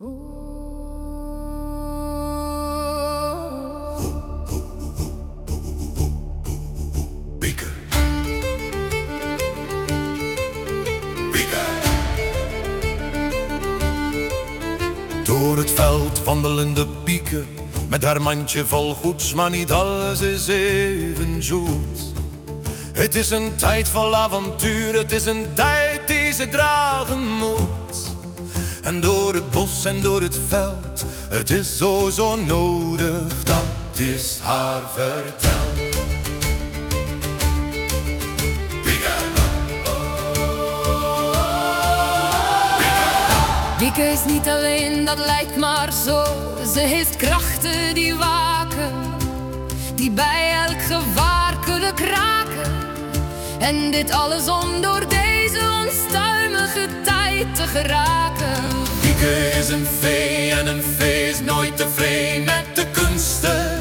Door het veld wandelende pieken Met haar mandje vol goeds Maar niet alles is even zoet. Het is een tijd vol avontuur Het is een tijd die ze dragen moet En door het bos en door het veld Het is zo zo nodig Dat is haar verteld Wieke is niet alleen, dat lijkt maar zo. Ze heeft krachten die waken, die bij elk gevaar kunnen kraken. En dit alles om door deze onstuimige tijd te geraken. Pieke is een vee en een vee is nooit tevreden met de kunsten.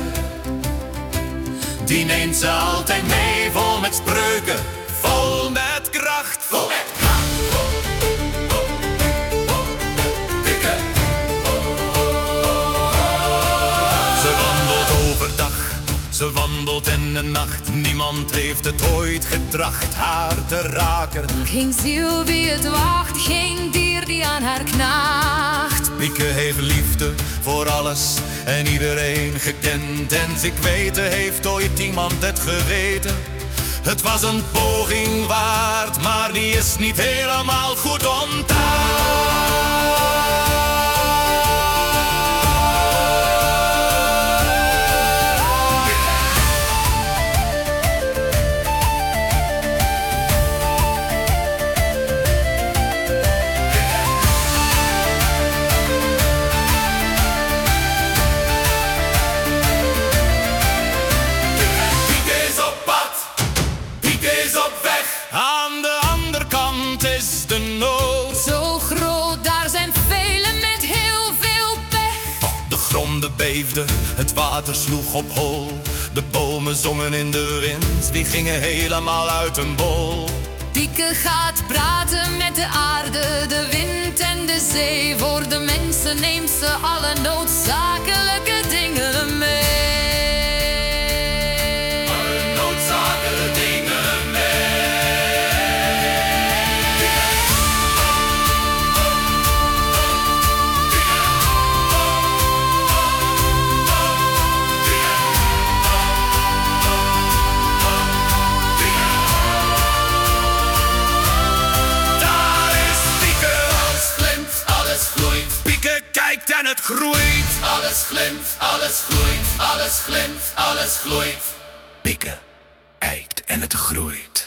Die neemt ze altijd mee, vol met spreuken, vol met kracht, vol met ze wandelt in de nacht. Niemand heeft het ooit getracht haar te raken. Geen ziel wie het wacht, geen dier die aan haar knaagt. Pieke heeft liefde voor alles en iedereen gekend. En ik weten heeft ooit iemand het geweten. Het was een poging waard, maar die is niet helemaal goed ontdaan. Is de nood. Zo groot, daar zijn velen met heel veel pech. De gronden beefden, het water sloeg op hol. De bomen zongen in de wind, die gingen helemaal uit hun bol. Pieke gaat praten met de aarde, de wind en de zee. Voor de mensen neemt ze alle noodzakelijke groeit. Alles glimt, alles gloeit. Alles glimt, alles gloeit. Pieke kijkt en het groeit.